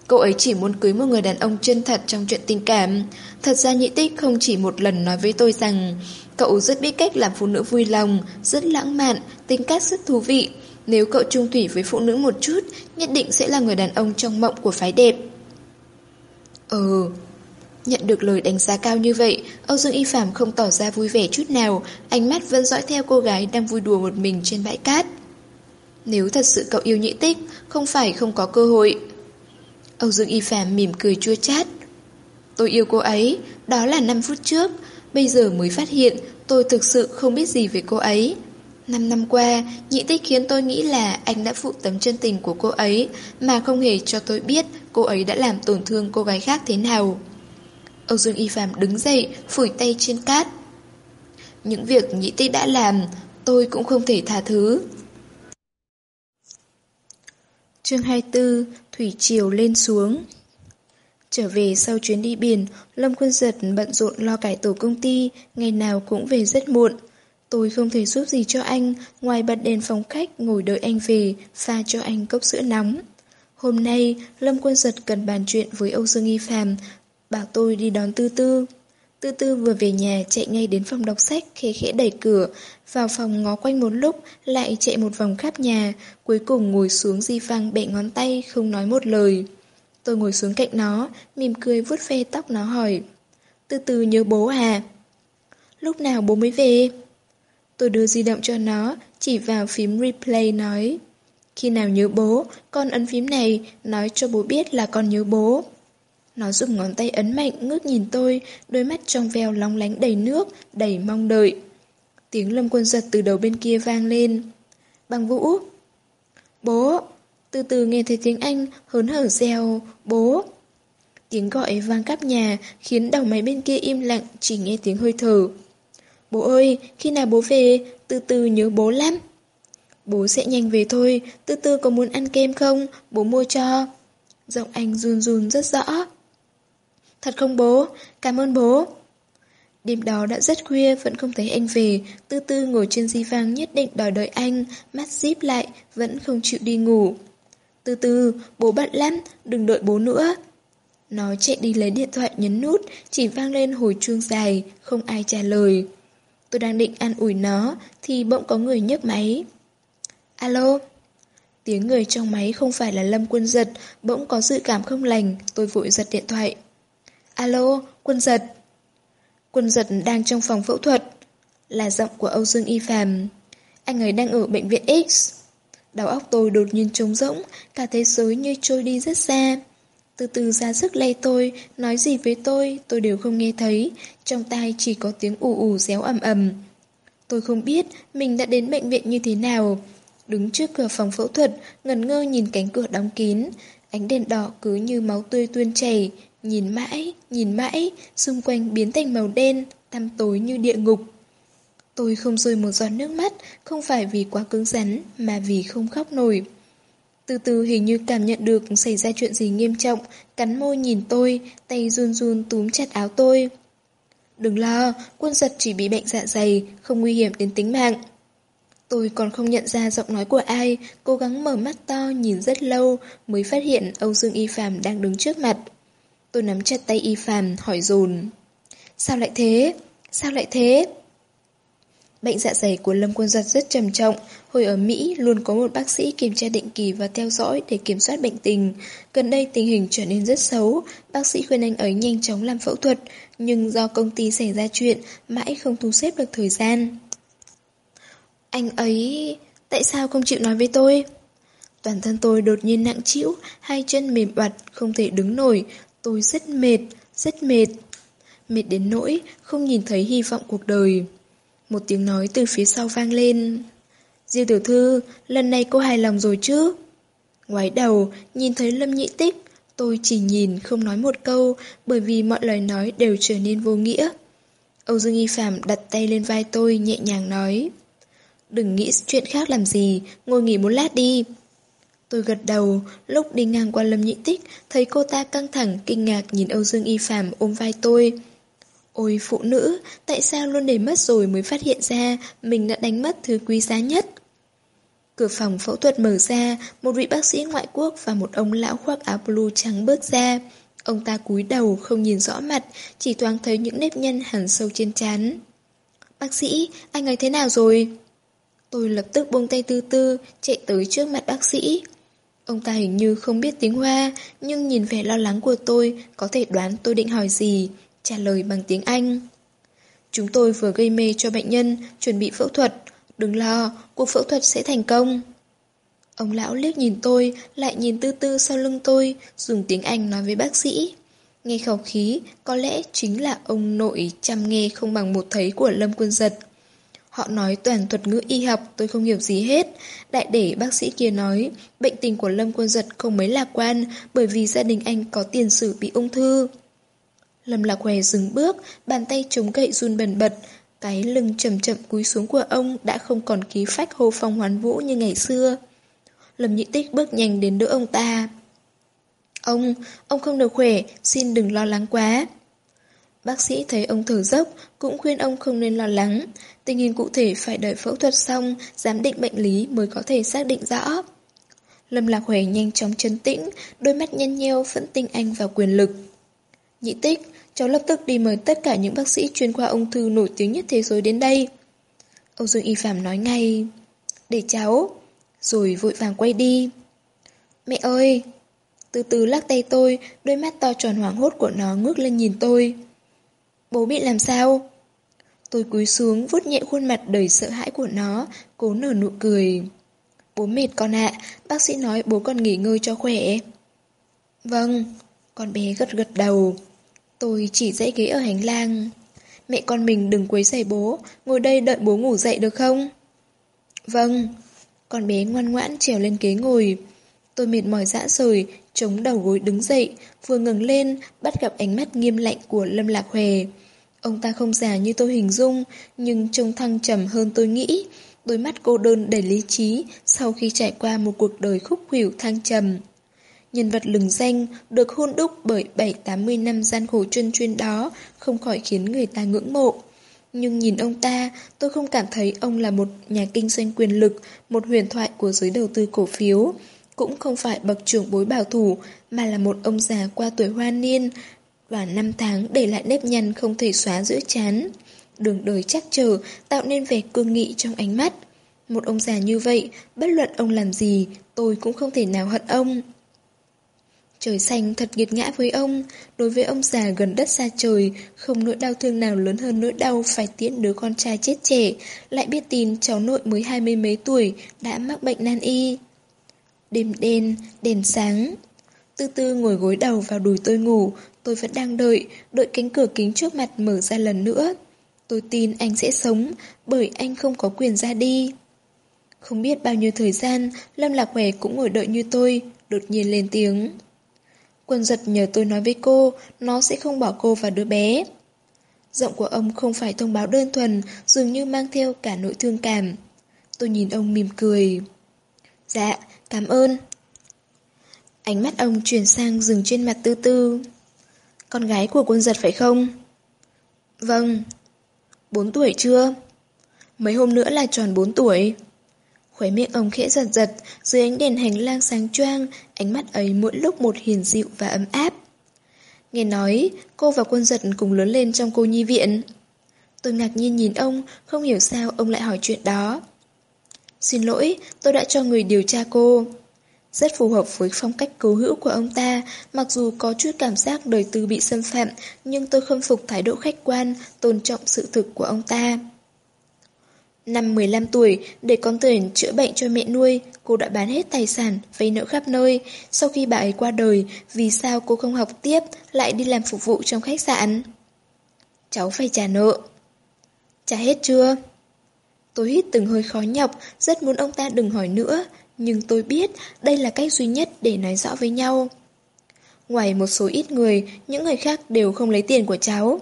Cô ấy chỉ muốn cưới một người đàn ông chân thật trong chuyện tình cảm. Thật ra nhị tích không chỉ một lần nói với tôi rằng cậu rất biết cách làm phụ nữ vui lòng, rất lãng mạn, tính cách rất thú vị. Nếu cậu trung thủy với phụ nữ một chút, nhất định sẽ là người đàn ông trong mộng của phái đẹp. Ừ, Nhận được lời đánh giá cao như vậy, Âu Dương Y Phạm không tỏ ra vui vẻ chút nào, ánh mắt vẫn dõi theo cô gái đang vui đùa một mình trên bãi cát. Nếu thật sự cậu yêu nhị tích, không phải không có cơ hội. Âu Dương Y Phạm mỉm cười chua chát. Tôi yêu cô ấy, đó là 5 phút trước, bây giờ mới phát hiện tôi thực sự không biết gì về cô ấy. Năm năm qua, nhị tích khiến tôi nghĩ là anh đã phụ tấm chân tình của cô ấy, mà không hề cho tôi biết cô ấy đã làm tổn thương cô gái khác thế nào. Âu Dương Y Phạm đứng dậy, phủi tay trên cát. Những việc nhị tích đã làm, tôi cũng không thể tha thứ. Chương 24, Thủy Triều lên xuống Trở về sau chuyến đi biển, Lâm Quân Giật bận rộn lo cải tổ công ty, ngày nào cũng về rất muộn. Tôi không thể giúp gì cho anh, ngoài bật đèn phòng khách ngồi đợi anh về, pha cho anh cốc sữa nóng. Hôm nay, Lâm Quân Giật cần bàn chuyện với Âu Dương Y Phạm, bảo tôi đi đón Tư Tư. Tư Tư vừa về nhà chạy ngay đến phòng đọc sách, khẽ khẽ đẩy cửa, vào phòng ngó quanh một lúc, lại chạy một vòng khắp nhà, cuối cùng ngồi xuống di văng bẹ ngón tay, không nói một lời. Tôi ngồi xuống cạnh nó, mỉm cười vuốt ve tóc nó hỏi. tư tư nhớ bố à? Lúc nào bố mới về? Tôi đưa di động cho nó, chỉ vào phím replay nói. Khi nào nhớ bố, con ấn phím này, nói cho bố biết là con nhớ bố. Nó dùng ngón tay ấn mạnh ngước nhìn tôi, đôi mắt trong veo long lánh đầy nước, đầy mong đợi. Tiếng lâm quân giật từ đầu bên kia vang lên. Bằng vũ. Bố. Từ từ nghe thấy tiếng Anh, hớn hở reo. Bố. Tiếng gọi vang cắp nhà, khiến đầu máy bên kia im lặng, chỉ nghe tiếng hơi thở. Bố ơi, khi nào bố về, từ từ nhớ bố lắm. Bố sẽ nhanh về thôi, từ từ có muốn ăn kem không, bố mua cho. Giọng anh run run rất rõ. Thật không bố? Cảm ơn bố. Đêm đó đã rất khuya, vẫn không thấy anh về, tư tư ngồi trên di vang nhất định đòi đợi anh, mắt díp lại, vẫn không chịu đi ngủ. Từ từ, bố bận lắm, đừng đợi bố nữa. Nó chạy đi lấy điện thoại nhấn nút, chỉ vang lên hồi chuông dài, không ai trả lời. Tôi đang định an ủi nó, thì bỗng có người nhấc máy. Alo? Tiếng người trong máy không phải là Lâm Quân Giật, bỗng có dự cảm không lành, tôi vội giật điện thoại. Alo, Quân Giật. Quân Giật đang trong phòng phẫu thuật. Là giọng của Âu Dương Y Phạm. Anh ấy đang ở bệnh viện X. Đầu óc tôi đột nhiên trống rỗng, cả thế giới như trôi đi rất xa. Từ từ ra sức lay tôi, nói gì với tôi, tôi đều không nghe thấy, trong tai chỉ có tiếng ù ù réo ầm ầm. Tôi không biết mình đã đến bệnh viện như thế nào. Đứng trước cửa phòng phẫu thuật, ngần ngơ nhìn cánh cửa đóng kín, ánh đèn đỏ cứ như máu tươi tuôn chảy, nhìn mãi, nhìn mãi, xung quanh biến thành màu đen, tăm tối như địa ngục. Tôi không rơi một giọt nước mắt, không phải vì quá cứng rắn, mà vì không khóc nổi. Từ từ hình như cảm nhận được xảy ra chuyện gì nghiêm trọng, cắn môi nhìn tôi, tay run run túm chặt áo tôi. Đừng lo, quân giật chỉ bị bệnh dạ dày, không nguy hiểm đến tính mạng. Tôi còn không nhận ra giọng nói của ai, cố gắng mở mắt to nhìn rất lâu mới phát hiện Âu Dương Y Phạm đang đứng trước mặt. Tôi nắm chặt tay Y phàm, hỏi dồn Sao lại thế? Sao lại thế? Bệnh dạ dày của Lâm Quân Giật rất trầm trọng, hồi ở Mỹ luôn có một bác sĩ kiểm tra định kỳ và theo dõi để kiểm soát bệnh tình. Gần đây tình hình trở nên rất xấu, bác sĩ khuyên anh ấy nhanh chóng làm phẫu thuật, nhưng do công ty xảy ra chuyện, mãi không thu xếp được thời gian. Anh ấy... tại sao không chịu nói với tôi? Toàn thân tôi đột nhiên nặng trĩu, hai chân mềm bặt, không thể đứng nổi. Tôi rất mệt, rất mệt. Mệt đến nỗi không nhìn thấy hy vọng cuộc đời. Một tiếng nói từ phía sau vang lên. Diêu tiểu thư, lần này cô hài lòng rồi chứ? Ngoái đầu, nhìn thấy Lâm Nhị Tích, tôi chỉ nhìn không nói một câu bởi vì mọi lời nói đều trở nên vô nghĩa. Âu Dương Y Phạm đặt tay lên vai tôi nhẹ nhàng nói. Đừng nghĩ chuyện khác làm gì, ngồi nghỉ một lát đi. Tôi gật đầu, lúc đi ngang qua Lâm Nhị Tích, thấy cô ta căng thẳng, kinh ngạc nhìn Âu Dương Y Phạm ôm vai tôi. Ôi phụ nữ, tại sao luôn để mất rồi mới phát hiện ra mình đã đánh mất thứ quý giá nhất? Cửa phòng phẫu thuật mở ra, một vị bác sĩ ngoại quốc và một ông lão khoác áo blue trắng bước ra. Ông ta cúi đầu không nhìn rõ mặt, chỉ thoáng thấy những nếp nhăn hẳn sâu trên trán. Bác sĩ, anh ấy thế nào rồi? Tôi lập tức buông tay tư tư, chạy tới trước mặt bác sĩ. Ông ta hình như không biết tiếng Hoa, nhưng nhìn vẻ lo lắng của tôi, có thể đoán tôi định hỏi gì, trả lời bằng tiếng Anh. Chúng tôi vừa gây mê cho bệnh nhân, chuẩn bị phẫu thuật. Đừng lo, cuộc phẫu thuật sẽ thành công. Ông lão liếc nhìn tôi, lại nhìn tư tư sau lưng tôi, dùng tiếng Anh nói với bác sĩ. Nghe khẩu khí, có lẽ chính là ông nội chăm nghe không bằng một thấy của Lâm Quân Giật. Họ nói toàn thuật ngữ y học, tôi không hiểu gì hết. Đại để bác sĩ kia nói, bệnh tình của Lâm Quân Giật không mấy lạc quan bởi vì gia đình anh có tiền sử bị ung thư. Lâm Lạc Hòe dừng bước, bàn tay chống gậy run bần bật. Cái lưng chậm chậm cúi xuống của ông đã không còn ký phách hô phong hoán vũ như ngày xưa. Lâm Nhị Tích bước nhanh đến đỡ ông ta. Ông, ông không được khỏe, xin đừng lo lắng quá. Bác sĩ thấy ông thở dốc, cũng khuyên ông không nên lo lắng. Tình hình cụ thể phải đợi phẫu thuật xong, giám định bệnh lý mới có thể xác định rõ. Lâm Lạc Huệ nhanh chóng chấn tĩnh, đôi mắt nhăn nheo vẫn tinh anh vào quyền lực. Nhị tích, cháu lập tức đi mời tất cả những bác sĩ chuyên khoa ung thư nổi tiếng nhất thế giới đến đây. Âu Dương Y Phạm nói ngay, để cháu, rồi vội vàng quay đi. Mẹ ơi! Từ từ lắc tay tôi, đôi mắt to tròn hoảng hốt của nó ngước lên nhìn tôi. Bố bị làm sao? Tôi cúi xuống vuốt nhẹ khuôn mặt đầy sợ hãi của nó, cố nở nụ cười. Bố mệt con ạ, bác sĩ nói bố con nghỉ ngơi cho khỏe. Vâng, con bé gật gật đầu. Tôi chỉ dãy ghế ở hành lang. Mẹ con mình đừng quấy rầy bố, ngồi đây đợi bố ngủ dậy được không? Vâng. Con bé ngoan ngoãn trèo lên ghế ngồi. Tôi mệt mỏi dã rời, chống đầu gối đứng dậy, vừa ngừng lên, bắt gặp ánh mắt nghiêm lạnh của Lâm Lạc Hòe. Ông ta không già như tôi hình dung, nhưng trông thăng trầm hơn tôi nghĩ. Đôi mắt cô đơn đầy lý trí sau khi trải qua một cuộc đời khúc khuỷu thăng trầm. Nhân vật lừng danh, được hôn đúc bởi 7-80 năm gian khổ chuyên chuyên đó, không khỏi khiến người ta ngưỡng mộ. Nhưng nhìn ông ta, tôi không cảm thấy ông là một nhà kinh doanh quyền lực, một huyền thoại của giới đầu tư cổ phiếu. Cũng không phải bậc trưởng bối bảo thủ, mà là một ông già qua tuổi hoa niên, và năm tháng để lại nếp nhăn không thể xóa giữa chán. Đường đời chắc chờ, tạo nên vẻ cương nghị trong ánh mắt. Một ông già như vậy, bất luận ông làm gì, tôi cũng không thể nào hận ông. Trời xanh thật nghiệt ngã với ông, đối với ông già gần đất xa trời, không nỗi đau thương nào lớn hơn nỗi đau phải tiễn đứa con trai chết trẻ, lại biết tin cháu nội mới hai mươi mấy tuổi đã mắc bệnh nan y. Đêm đen, đèn sáng. Tư tư ngồi gối đầu vào đùi tôi ngủ, tôi vẫn đang đợi, đợi cánh cửa kính trước mặt mở ra lần nữa. Tôi tin anh sẽ sống, bởi anh không có quyền ra đi. Không biết bao nhiêu thời gian, Lâm Lạc Hòe cũng ngồi đợi như tôi, đột nhiên lên tiếng. Quân giật nhờ tôi nói với cô, nó sẽ không bỏ cô và đứa bé. Giọng của ông không phải thông báo đơn thuần, dường như mang theo cả nỗi thương cảm. Tôi nhìn ông mỉm cười. Dạ, cảm ơn. Ánh mắt ông chuyển sang dừng trên mặt tư tư. Con gái của quân giật phải không? Vâng. Bốn tuổi chưa? Mấy hôm nữa là tròn bốn tuổi. Khóe miệng ông khẽ giật giật, dưới ánh đèn hành lang sáng choang, ánh mắt ấy mỗi lúc một hiền dịu và ấm áp. Nghe nói, cô và quân giật cùng lớn lên trong cô nhi viện. Tôi ngạc nhiên nhìn ông, không hiểu sao ông lại hỏi chuyện đó. Xin lỗi, tôi đã cho người điều tra cô. Rất phù hợp với phong cách cố hữu của ông ta, mặc dù có chút cảm giác đời tư bị xâm phạm, nhưng tôi khâm phục thái độ khách quan, tôn trọng sự thực của ông ta. Năm 15 tuổi, để con tiền chữa bệnh cho mẹ nuôi, cô đã bán hết tài sản, vay nợ khắp nơi. Sau khi bà ấy qua đời, vì sao cô không học tiếp, lại đi làm phục vụ trong khách sạn? Cháu phải trả nợ. Trả hết chưa? Tôi hít từng hơi khó nhọc, rất muốn ông ta đừng hỏi nữa, nhưng tôi biết đây là cách duy nhất để nói rõ với nhau. Ngoài một số ít người, những người khác đều không lấy tiền của cháu.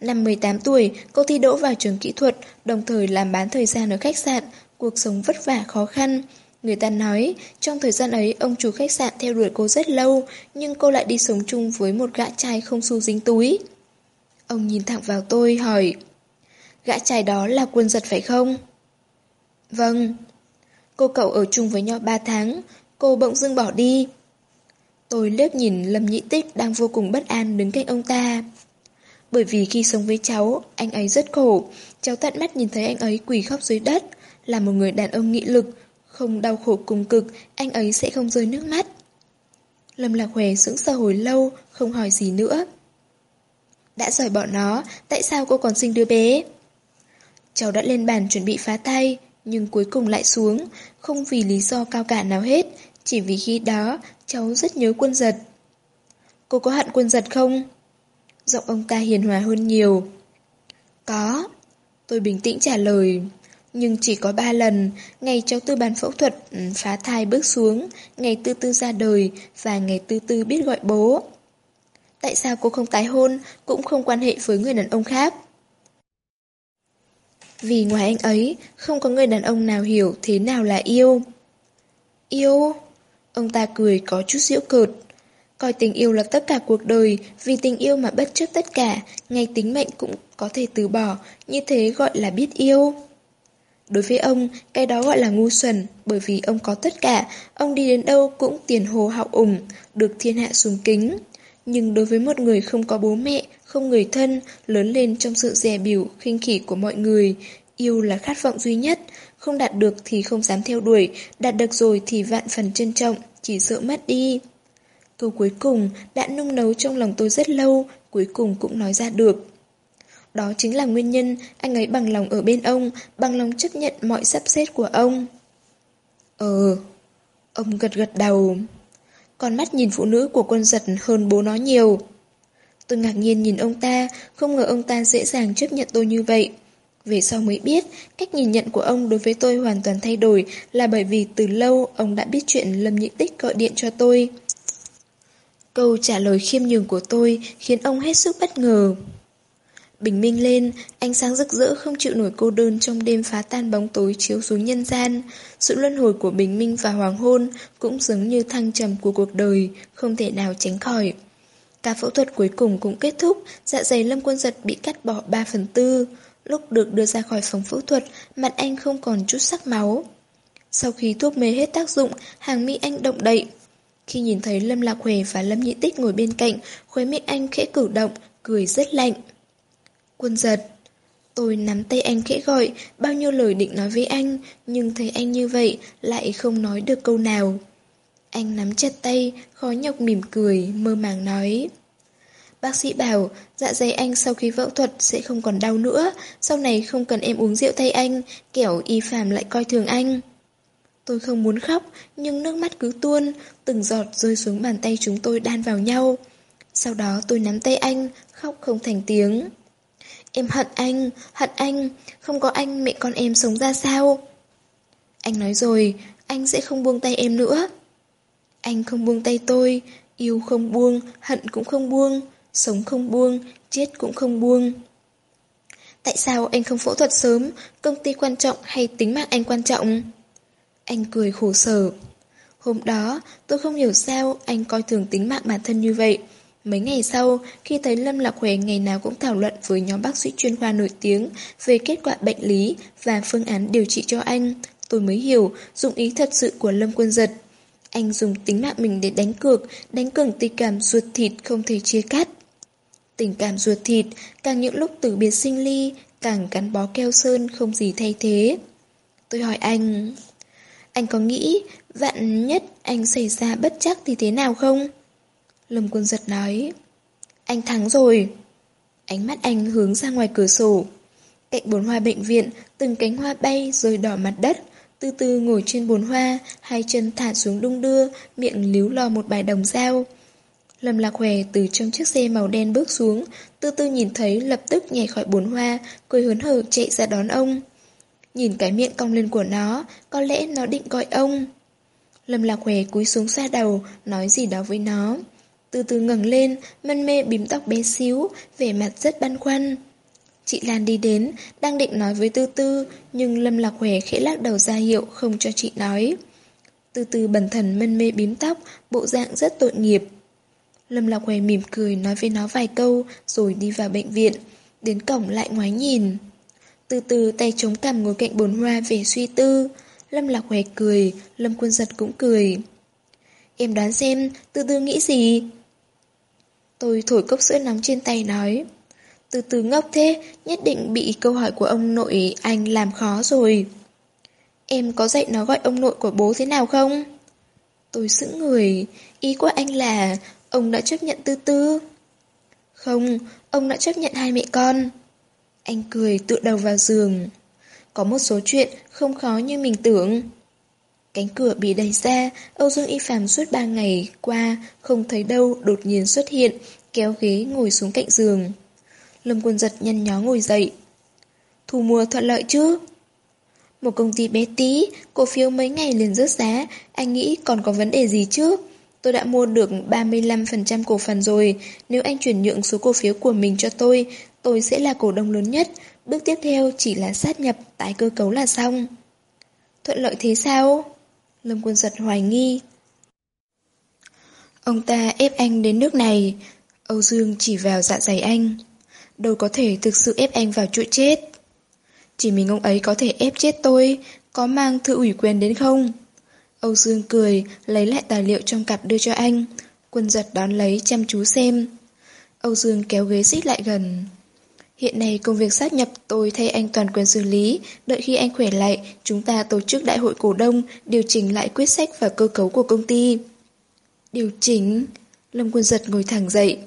Năm 18 tuổi, cô thi đỗ vào trường kỹ thuật, đồng thời làm bán thời gian ở khách sạn, cuộc sống vất vả khó khăn. Người ta nói, trong thời gian ấy ông chủ khách sạn theo đuổi cô rất lâu, nhưng cô lại đi sống chung với một gã trai không xu dính túi. Ông nhìn thẳng vào tôi, hỏi, gã trai đó là quân giật phải không? Vâng. Cô cậu ở chung với nhau 3 tháng, cô bỗng dưng bỏ đi. Tôi liếc nhìn Lâm Nhị Tích đang vô cùng bất an đứng cạnh ông ta. Bởi vì khi sống với cháu, anh ấy rất khổ. Cháu tận mắt nhìn thấy anh ấy quỳ khóc dưới đất. Là một người đàn ông nghị lực, không đau khổ cùng cực, anh ấy sẽ không rơi nước mắt. Lâm Lạc Huệ sững sờ hồi lâu, không hỏi gì nữa. Đã rời bỏ nó, tại sao cô còn sinh đứa bé? Cháu đã lên bàn chuẩn bị phá tay, nhưng cuối cùng lại xuống, không vì lý do cao cả nào hết, chỉ vì khi đó cháu rất nhớ quân giật. Cô có hận quân giật không? Giọng ông ta hiền hòa hơn nhiều. Có. Tôi bình tĩnh trả lời. Nhưng chỉ có ba lần, ngày cháu tư bàn phẫu thuật ừ, phá thai bước xuống, ngày tư tư ra đời và ngày tư tư biết gọi bố. Tại sao cô không tái hôn, cũng không quan hệ với người đàn ông khác? Vì ngoài anh ấy, không có người đàn ông nào hiểu thế nào là yêu. Yêu? Ông ta cười có chút giễu cợt. Coi tình yêu là tất cả cuộc đời, vì tình yêu mà bất chấp tất cả, ngay tính mệnh cũng có thể từ bỏ, như thế gọi là biết yêu. Đối với ông, cái đó gọi là ngu xuẩn, bởi vì ông có tất cả, ông đi đến đâu cũng tiền hồ hạo ủng, được thiên hạ sùng kính. Nhưng đối với một người không có bố mẹ, không người thân, lớn lên trong sự dè biểu, khinh khỉ của mọi người, yêu là khát vọng duy nhất, không đạt được thì không dám theo đuổi, đạt được rồi thì vạn phần trân trọng, chỉ sợ mất đi. Câu cuối cùng đã nung nấu trong lòng tôi rất lâu, cuối cùng cũng nói ra được. Đó chính là nguyên nhân anh ấy bằng lòng ở bên ông, bằng lòng chấp nhận mọi sắp xếp của ông. Ờ, ông gật gật đầu. Con mắt nhìn phụ nữ của quân giật hơn bố nó nhiều. Tôi ngạc nhiên nhìn ông ta, không ngờ ông ta dễ dàng chấp nhận tôi như vậy. Về sau mới biết, cách nhìn nhận của ông đối với tôi hoàn toàn thay đổi là bởi vì từ lâu ông đã biết chuyện Lâm Nhị Tích gọi điện cho tôi. Câu trả lời khiêm nhường của tôi khiến ông hết sức bất ngờ. Bình minh lên, ánh sáng rực rỡ không chịu nổi cô đơn trong đêm phá tan bóng tối chiếu xuống nhân gian. Sự luân hồi của bình minh và hoàng hôn cũng giống như thăng trầm của cuộc đời, không thể nào tránh khỏi. Ca phẫu thuật cuối cùng cũng kết thúc, dạ dày lâm quân giật bị cắt bỏ 3 phần tư. Lúc được đưa ra khỏi phòng phẫu thuật, mặt anh không còn chút sắc máu. Sau khi thuốc mê hết tác dụng, hàng mi anh động đậy. Khi nhìn thấy Lâm Lạc Huệ và Lâm Nhị Tích ngồi bên cạnh, khóe miệng anh khẽ cử động, cười rất lạnh. Quân giật. Tôi nắm tay anh khẽ gọi, bao nhiêu lời định nói với anh, nhưng thấy anh như vậy, lại không nói được câu nào. Anh nắm chặt tay, khó nhọc mỉm cười, mơ màng nói. Bác sĩ bảo, dạ dày anh sau khi phẫu thuật sẽ không còn đau nữa, sau này không cần em uống rượu thay anh, kẻo y phàm lại coi thường anh. Tôi không muốn khóc, nhưng nước mắt cứ tuôn, từng giọt rơi xuống bàn tay chúng tôi đan vào nhau. Sau đó tôi nắm tay anh, khóc không thành tiếng. Em hận anh, hận anh, không có anh mẹ con em sống ra sao? Anh nói rồi, anh sẽ không buông tay em nữa. Anh không buông tay tôi, yêu không buông, hận cũng không buông, sống không buông, chết cũng không buông. Tại sao anh không phẫu thuật sớm, công ty quan trọng hay tính mạng anh quan trọng? Anh cười khổ sở. Hôm đó, tôi không hiểu sao anh coi thường tính mạng bản thân như vậy. Mấy ngày sau, khi thấy Lâm Lạc Huệ ngày nào cũng thảo luận với nhóm bác sĩ chuyên khoa nổi tiếng về kết quả bệnh lý và phương án điều trị cho anh, tôi mới hiểu dụng ý thật sự của Lâm Quân Giật. Anh dùng tính mạng mình để đánh cược, đánh cược tình cảm ruột thịt không thể chia cắt. Tình cảm ruột thịt, càng những lúc từ biệt sinh ly, càng gắn bó keo sơn không gì thay thế. Tôi hỏi anh, anh có nghĩ vạn nhất anh xảy ra bất chắc thì thế nào không? Lâm quân giật nói. Anh thắng rồi. Ánh mắt anh hướng ra ngoài cửa sổ. Cạnh bốn hoa bệnh viện, từng cánh hoa bay rồi đỏ mặt đất. Từ từ ngồi trên bồn hoa, hai chân thả xuống đung đưa, miệng líu lo một bài đồng dao. Lâm Lạc Hòe từ trong chiếc xe màu đen bước xuống, từ từ nhìn thấy lập tức nhảy khỏi bồn hoa, cười hớn hở chạy ra đón ông. Nhìn cái miệng cong lên của nó, có lẽ nó định gọi ông. Lâm Lạc Hòe cúi xuống xa đầu, nói gì đó với nó. Từ từ ngẩng lên, mân mê bím tóc bé xíu, vẻ mặt rất băn khoăn. Chị Lan đi đến, đang định nói với Tư Tư, nhưng Lâm Lạc Huệ khẽ lắc đầu ra hiệu không cho chị nói. Tư Tư bần thần mân mê bím tóc, bộ dạng rất tội nghiệp. Lâm Lạc Huệ mỉm cười nói với nó vài câu, rồi đi vào bệnh viện. Đến cổng lại ngoái nhìn. Từ từ tay chống cằm ngồi cạnh bồn hoa về suy tư. Lâm Lạc Huệ cười, Lâm Quân Giật cũng cười. Em đoán xem, Tư Tư nghĩ gì? Tôi thổi cốc sữa nóng trên tay nói. Từ từ ngốc thế, nhất định bị câu hỏi của ông nội anh làm khó rồi. Em có dạy nó gọi ông nội của bố thế nào không? Tôi sững người, ý của anh là ông đã chấp nhận tư tư. Không, ông đã chấp nhận hai mẹ con. Anh cười tựa đầu vào giường. Có một số chuyện không khó như mình tưởng. Cánh cửa bị đẩy ra, Âu Dương Y Phạm suốt ba ngày qua không thấy đâu đột nhiên xuất hiện, kéo ghế ngồi xuống cạnh giường. Lâm Quân Giật nhăn nhó ngồi dậy. Thu mua thuận lợi chứ? Một công ty bé tí, cổ phiếu mấy ngày liền rớt giá, anh nghĩ còn có vấn đề gì chứ? Tôi đã mua được 35% cổ phần rồi, nếu anh chuyển nhượng số cổ phiếu của mình cho tôi, tôi sẽ là cổ đông lớn nhất. Bước tiếp theo chỉ là sát nhập, tái cơ cấu là xong. Thuận lợi thế sao? Lâm Quân Giật hoài nghi. Ông ta ép anh đến nước này. Âu Dương chỉ vào dạ dày anh. Đâu có thể thực sự ép anh vào chỗ chết. Chỉ mình ông ấy có thể ép chết tôi, có mang thư ủy quyền đến không? Âu Dương cười, lấy lại tài liệu trong cặp đưa cho anh. Quân giật đón lấy chăm chú xem. Âu Dương kéo ghế xích lại gần. Hiện nay công việc sát nhập tôi thay anh toàn quyền xử lý, đợi khi anh khỏe lại, chúng ta tổ chức đại hội cổ đông, điều chỉnh lại quyết sách và cơ cấu của công ty. Điều chỉnh? Lâm Quân Giật ngồi thẳng dậy.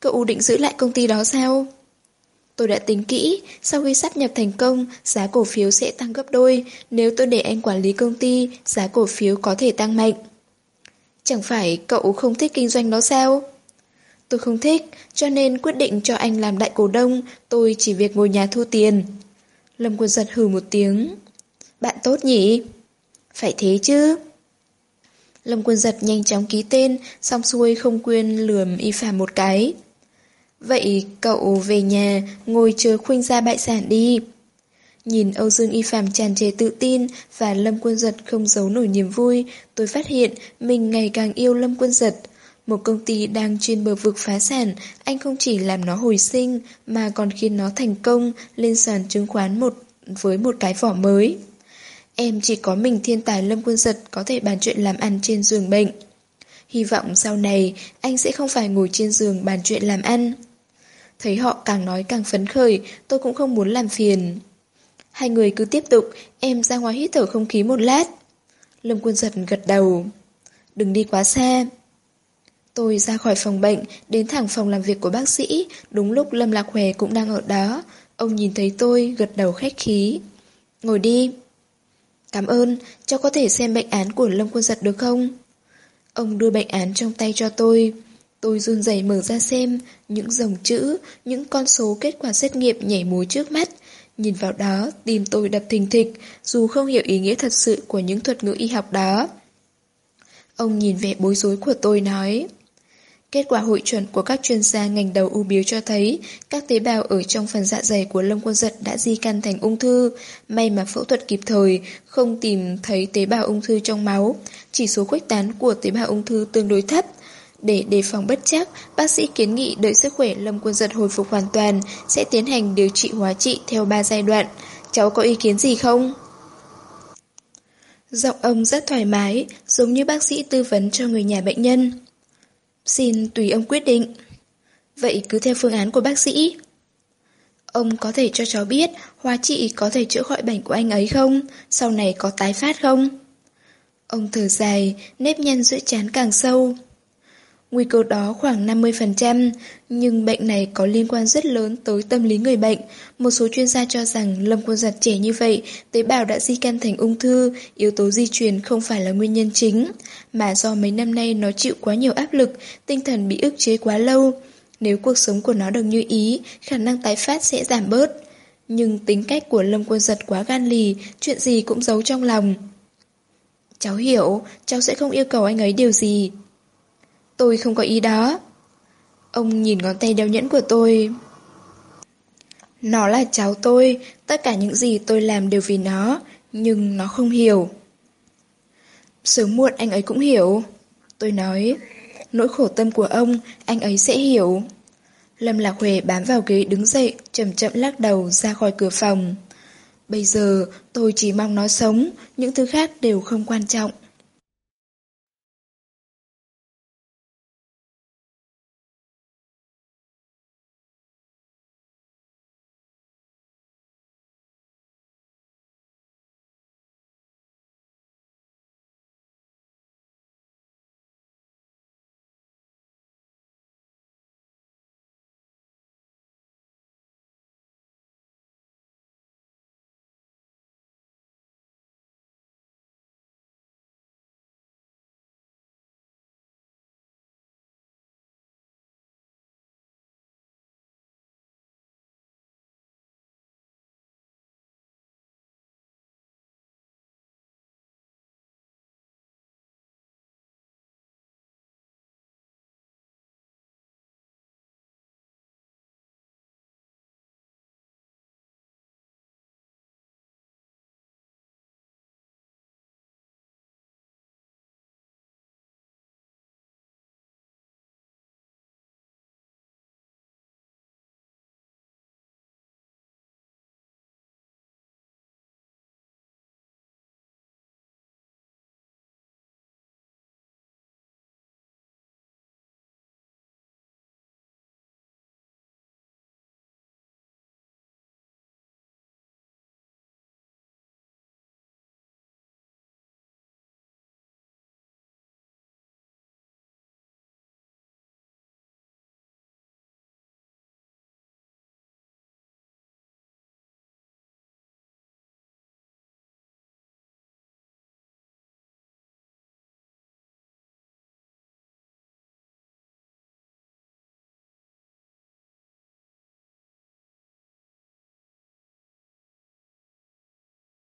Cậu định giữ lại công ty đó sao? Tôi đã tính kỹ, sau khi sắp nhập thành công, giá cổ phiếu sẽ tăng gấp đôi. Nếu tôi để anh quản lý công ty, giá cổ phiếu có thể tăng mạnh. Chẳng phải cậu không thích kinh doanh đó sao? Tôi không thích, cho nên quyết định cho anh làm đại cổ đông, tôi chỉ việc ngồi nhà thu tiền. Lâm Quân giật hừ một tiếng. Bạn tốt nhỉ? Phải thế chứ? Lâm Quân giật nhanh chóng ký tên, xong xuôi không quên lườm y phàm một cái. Vậy cậu về nhà, ngồi chờ khuynh gia bại sản đi. Nhìn Âu Dương Y Phạm tràn trề tự tin và Lâm Quân Giật không giấu nổi niềm vui, tôi phát hiện mình ngày càng yêu Lâm Quân Giật. Một công ty đang trên bờ vực phá sản, anh không chỉ làm nó hồi sinh mà còn khiến nó thành công lên sàn chứng khoán một với một cái vỏ mới. Em chỉ có mình thiên tài Lâm Quân Giật có thể bàn chuyện làm ăn trên giường bệnh. Hy vọng sau này anh sẽ không phải ngồi trên giường bàn chuyện làm ăn. Thấy họ càng nói càng phấn khởi, tôi cũng không muốn làm phiền. Hai người cứ tiếp tục, em ra ngoài hít thở không khí một lát. Lâm Quân Giật gật đầu. Đừng đi quá xa. Tôi ra khỏi phòng bệnh, đến thẳng phòng làm việc của bác sĩ, đúng lúc Lâm Lạc Hòe cũng đang ở đó. Ông nhìn thấy tôi, gật đầu khách khí. Ngồi đi. Cảm ơn, cho có thể xem bệnh án của Lâm Quân Giật được không? Ông đưa bệnh án trong tay cho tôi. Tôi run rẩy mở ra xem, những dòng chữ, những con số kết quả xét nghiệm nhảy múa trước mắt. Nhìn vào đó, tim tôi đập thình thịch, dù không hiểu ý nghĩa thật sự của những thuật ngữ y học đó. Ông nhìn vẻ bối rối của tôi nói. Kết quả hội chuẩn của các chuyên gia ngành đầu u biếu cho thấy các tế bào ở trong phần dạ dày của lông Quân Giật đã di căn thành ung thư. May mà phẫu thuật kịp thời, không tìm thấy tế bào ung thư trong máu. Chỉ số khuếch tán của tế bào ung thư tương đối thấp. Để đề phòng bất chắc, bác sĩ kiến nghị đợi sức khỏe Lâm Quân Giật hồi phục hoàn toàn, sẽ tiến hành điều trị hóa trị theo 3 giai đoạn. Cháu có ý kiến gì không? Giọng ông rất thoải mái, giống như bác sĩ tư vấn cho người nhà bệnh nhân. Xin tùy ông quyết định. Vậy cứ theo phương án của bác sĩ. Ông có thể cho cháu biết hóa trị có thể chữa khỏi bệnh của anh ấy không? Sau này có tái phát không? Ông thở dài, nếp nhăn giữa chán càng sâu. Nguy cơ đó khoảng 50%, nhưng bệnh này có liên quan rất lớn tới tâm lý người bệnh. Một số chuyên gia cho rằng lâm quân giật trẻ như vậy, tế bào đã di căn thành ung thư, yếu tố di truyền không phải là nguyên nhân chính, mà do mấy năm nay nó chịu quá nhiều áp lực, tinh thần bị ức chế quá lâu. Nếu cuộc sống của nó được như ý, khả năng tái phát sẽ giảm bớt. Nhưng tính cách của Lâm Quân Giật quá gan lì, chuyện gì cũng giấu trong lòng. Cháu hiểu, cháu sẽ không yêu cầu anh ấy điều gì. Tôi không có ý đó. Ông nhìn ngón tay đeo nhẫn của tôi. Nó là cháu tôi, tất cả những gì tôi làm đều vì nó, nhưng nó không hiểu. Sớm muộn anh ấy cũng hiểu. Tôi nói, nỗi khổ tâm của ông, anh ấy sẽ hiểu. Lâm Lạc Huệ bám vào ghế đứng dậy, chậm chậm lắc đầu ra khỏi cửa phòng. Bây giờ tôi chỉ mong nó sống, những thứ khác đều không quan trọng.